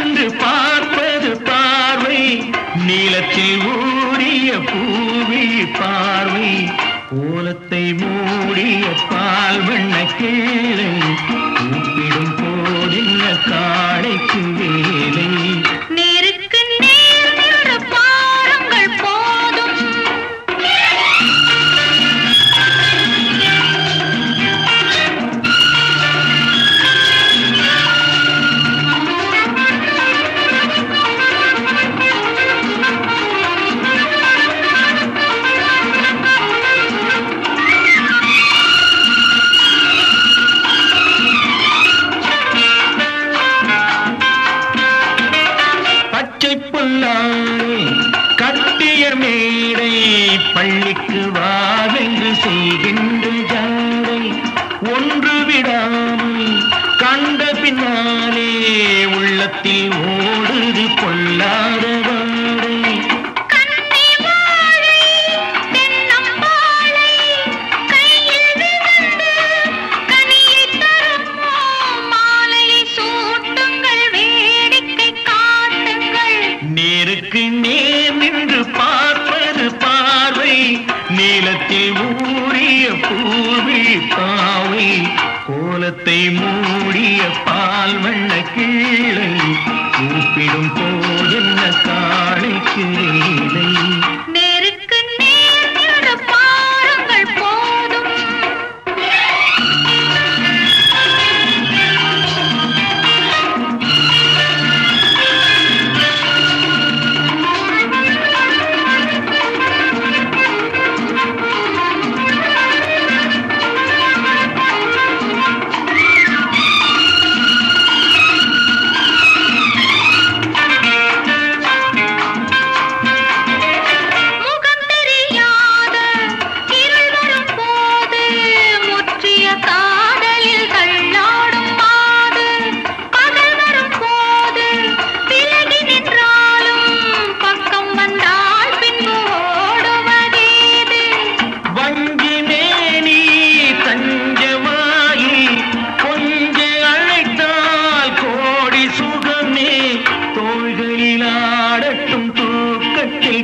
என்று பார்ப்பது பார்வை. நீளத்தில் ஊறிய பூவி பார்வை. கோலத்தை மூடிய பால் வண்ணக்கே பள்ளிக்கு வாவென்று செய்கின்ற ஜாடை ஒன்று விடாமல் கண்ட பின்னாலே உள்ளத்தில் ஓடுது பொல்லாத வாடை. கன்னி கூவி பாவை கோலத்தை மூடிய பால் வண்ண கீழே கூப்பிடும் போதென்ன காளைக்கு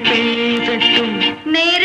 பேசட்டும் நேர